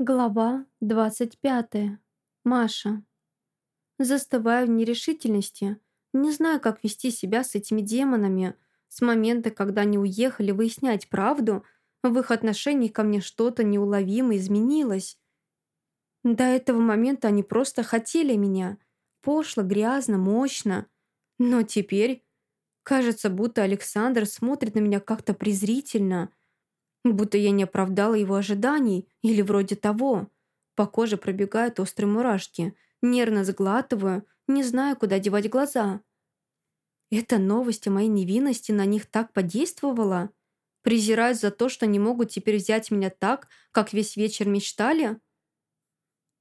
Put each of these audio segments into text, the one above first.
Глава 25. Маша. Застываю в нерешительности. Не знаю, как вести себя с этими демонами. С момента, когда они уехали выяснять правду, в их отношении ко мне что-то неуловимо изменилось. До этого момента они просто хотели меня. Пошло, грязно, мощно. Но теперь... Кажется, будто Александр смотрит на меня как-то презрительно – Будто я не оправдала его ожиданий или вроде того. По коже пробегают острые мурашки. Нервно сглатываю, не знаю, куда девать глаза. Эта новость о моей невинности на них так подействовала? Презирают за то, что не могут теперь взять меня так, как весь вечер мечтали?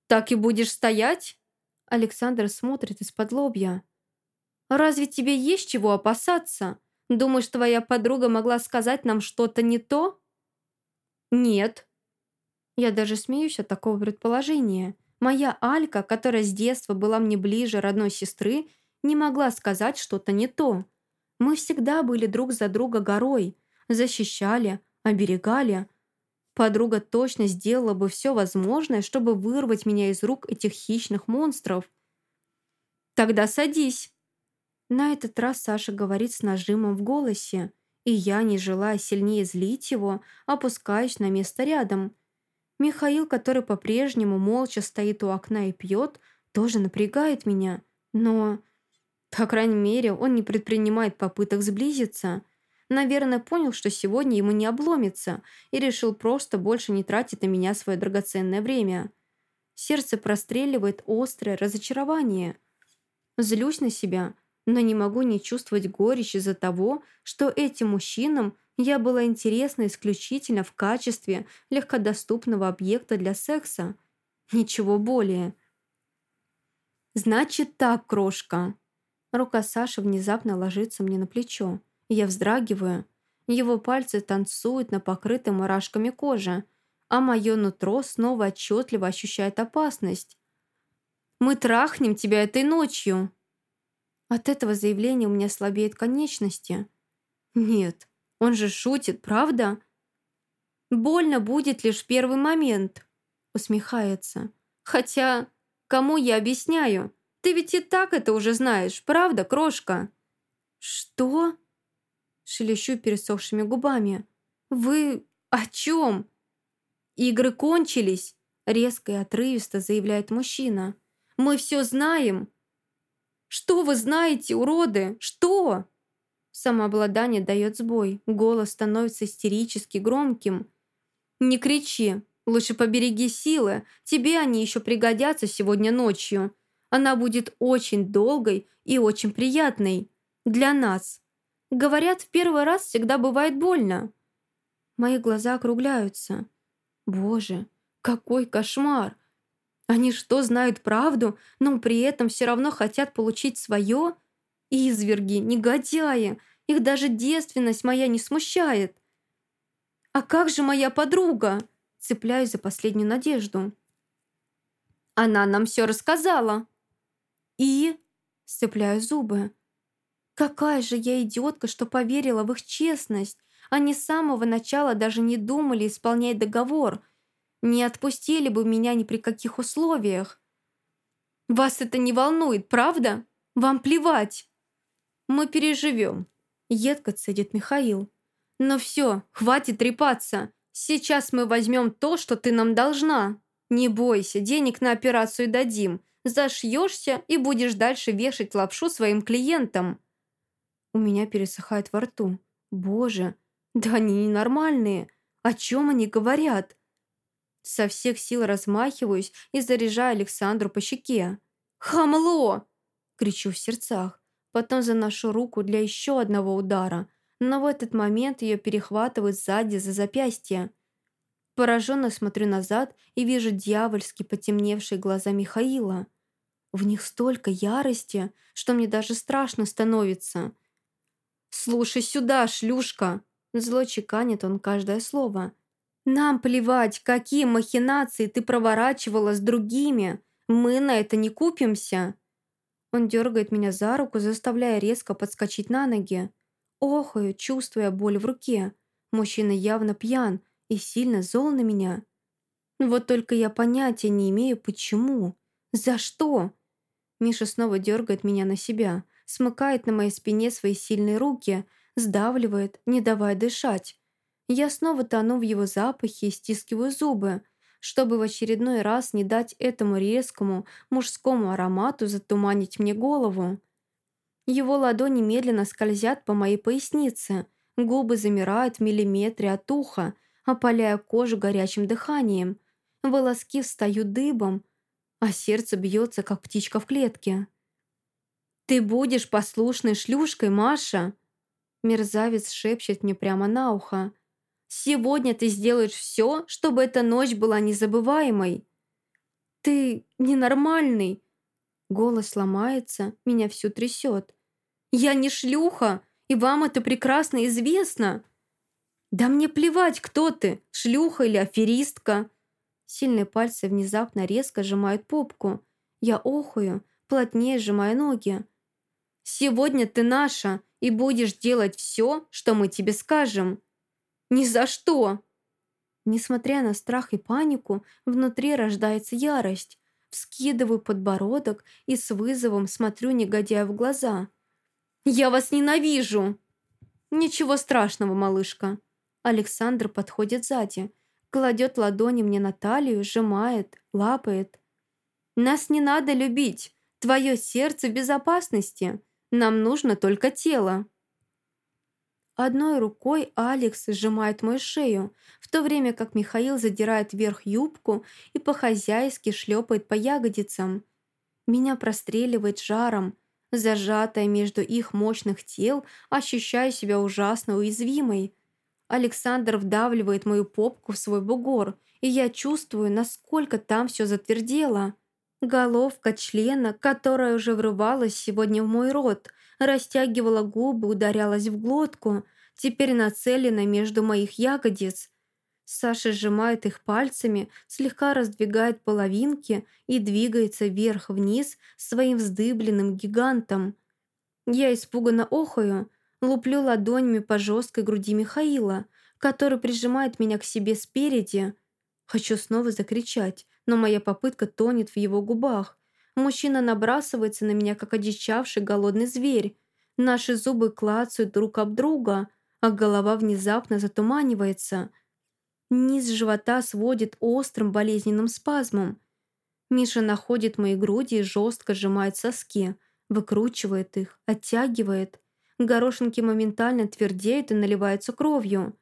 «Так и будешь стоять?» Александр смотрит из-под лобья. «Разве тебе есть чего опасаться? Думаешь, твоя подруга могла сказать нам что-то не то?» «Нет». Я даже смеюсь от такого предположения. Моя Алька, которая с детства была мне ближе родной сестры, не могла сказать что-то не то. Мы всегда были друг за друга горой, защищали, оберегали. Подруга точно сделала бы все возможное, чтобы вырвать меня из рук этих хищных монстров. «Тогда садись». На этот раз Саша говорит с нажимом в голосе и я, не желая сильнее злить его, опускаюсь на место рядом. Михаил, который по-прежнему молча стоит у окна и пьет, тоже напрягает меня, но... По крайней мере, он не предпринимает попыток сблизиться. Наверное, понял, что сегодня ему не обломится, и решил просто больше не тратить на меня свое драгоценное время. Сердце простреливает острое разочарование. Злюсь на себя, но не могу не чувствовать горечь из-за того, что этим мужчинам я была интересна исключительно в качестве легкодоступного объекта для секса. Ничего более. «Значит так, крошка». Рука Саши внезапно ложится мне на плечо. Я вздрагиваю. Его пальцы танцуют на покрытой мурашками коже, а мое нутро снова отчетливо ощущает опасность. «Мы трахнем тебя этой ночью!» От этого заявления у меня слабеют конечности. Нет, он же шутит, правда? Больно будет лишь первый момент. Усмехается. Хотя, кому я объясняю? Ты ведь и так это уже знаешь, правда, крошка? Что? Шелещу пересохшими губами. Вы о чем? Игры кончились, резко и отрывисто заявляет мужчина. Мы все знаем. «Что вы знаете, уроды? Что?» Самообладание дает сбой, голос становится истерически громким. «Не кричи, лучше побереги силы, тебе они еще пригодятся сегодня ночью. Она будет очень долгой и очень приятной. Для нас. Говорят, в первый раз всегда бывает больно». Мои глаза округляются. «Боже, какой кошмар!» Они что, знают правду, но при этом все равно хотят получить свое? Изверги, негодяи, их даже девственность моя не смущает. А как же моя подруга? Цепляюсь за последнюю надежду. Она нам все рассказала. И? Сцепляю зубы. Какая же я идиотка, что поверила в их честность. Они с самого начала даже не думали исполнять договор – не отпустили бы меня ни при каких условиях. Вас это не волнует, правда? Вам плевать. Мы переживем. Едко цедит Михаил. Но все, хватит трепаться. Сейчас мы возьмем то, что ты нам должна. Не бойся, денег на операцию дадим. Зашьешься и будешь дальше вешать лапшу своим клиентам. У меня пересыхает во рту. Боже, да они ненормальные. О чем они говорят? Со всех сил размахиваюсь и заряжаю Александру по щеке. «Хамло!» – кричу в сердцах. Потом заношу руку для еще одного удара, но в этот момент ее перехватывают сзади за запястье. Пораженно смотрю назад и вижу дьявольски потемневшие глаза Михаила. В них столько ярости, что мне даже страшно становится. «Слушай сюда, шлюшка!» Зло чеканит он каждое слово – нам плевать, какие махинации ты проворачивала с другими. Мы на это не купимся. Он дергает меня за руку, заставляя резко подскочить на ноги. Охаю, чувствуя боль в руке. Мужчина явно пьян и сильно зол на меня. Вот только я понятия не имею, почему. За что? Миша снова дергает меня на себя, смыкает на моей спине свои сильные руки, сдавливает, не давая дышать. Я снова тону в его запахе и стискиваю зубы, чтобы в очередной раз не дать этому резкому мужскому аромату затуманить мне голову. Его ладони медленно скользят по моей пояснице, губы замирают в миллиметре от уха, опаляя кожу горячим дыханием. Волоски встают дыбом, а сердце бьется, как птичка в клетке. «Ты будешь послушной шлюшкой, Маша!» Мерзавец шепчет мне прямо на ухо. «Сегодня ты сделаешь все, чтобы эта ночь была незабываемой!» «Ты ненормальный!» Голос ломается, меня всю трясет. Я не шлюха, и вам это прекрасно известно. Да мне плевать, кто ты, шлюха или аферистка. Сильные пальцы внезапно резко сжимают попку. Я охую, плотнее сжимаю ноги. Сегодня ты наша, и будешь делать все, что мы тебе скажем. Ни за что. Несмотря на страх и панику, внутри рождается ярость. Вскидываю подбородок и с вызовом смотрю негодяю в глаза – «Я вас ненавижу!» «Ничего страшного, малышка». Александр подходит сзади, кладет ладони мне на талию, сжимает, лапает. «Нас не надо любить. Твое сердце в безопасности. Нам нужно только тело». Одной рукой Алекс сжимает мою шею, в то время как Михаил задирает вверх юбку и по-хозяйски шлепает по ягодицам. Меня простреливает жаром, Зажатая между их мощных тел, ощущаю себя ужасно уязвимой. Александр вдавливает мою попку в свой бугор, и я чувствую, насколько там все затвердело. Головка члена, которая уже врывалась сегодня в мой рот, растягивала губы, ударялась в глотку, теперь нацелена между моих ягодиц – Саша сжимает их пальцами, слегка раздвигает половинки и двигается вверх-вниз своим вздыбленным гигантом. Я испуганно охаю, луплю ладонями по жесткой груди Михаила, который прижимает меня к себе спереди. Хочу снова закричать, но моя попытка тонет в его губах. Мужчина набрасывается на меня, как одичавший голодный зверь. Наши зубы клацают друг об друга, а голова внезапно затуманивается – Низ живота сводит острым болезненным спазмом. Миша находит мои груди и жестко сжимает соски, выкручивает их, оттягивает. Горошинки моментально твердеют и наливаются кровью.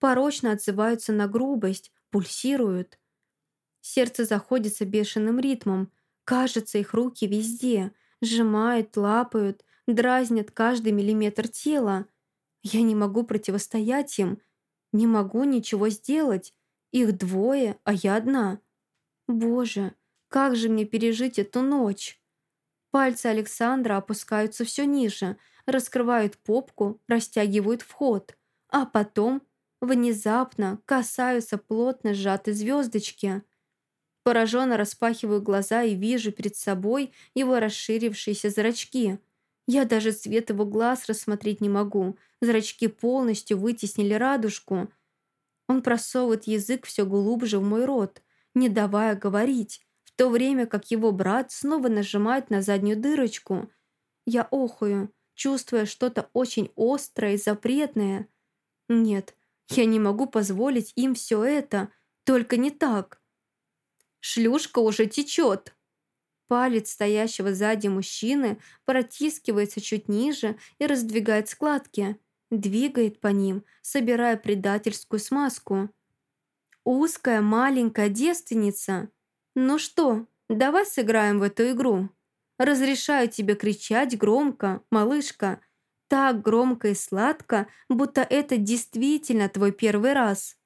Порочно отзываются на грубость, пульсируют. Сердце заходится бешеным ритмом. Кажется, их руки везде. Сжимают, лапают, дразнят каждый миллиметр тела. Я не могу противостоять им, не могу ничего сделать. Их двое, а я одна. Боже, как же мне пережить эту ночь? Пальцы Александра опускаются все ниже, раскрывают попку, растягивают вход, а потом внезапно касаются плотно сжатой звездочки. Пораженно распахиваю глаза и вижу перед собой его расширившиеся зрачки. Я даже цвет его глаз рассмотреть не могу. Зрачки полностью вытеснили радужку. Он просовывает язык все глубже в мой рот, не давая говорить, в то время как его брат снова нажимает на заднюю дырочку. Я охую, чувствуя что-то очень острое и запретное. Нет, я не могу позволить им все это, только не так. Шлюшка уже течет. Палец стоящего сзади мужчины протискивается чуть ниже и раздвигает складки. Двигает по ним, собирая предательскую смазку. Узкая маленькая девственница. Ну что, давай сыграем в эту игру. Разрешаю тебе кричать громко, малышка. Так громко и сладко, будто это действительно твой первый раз.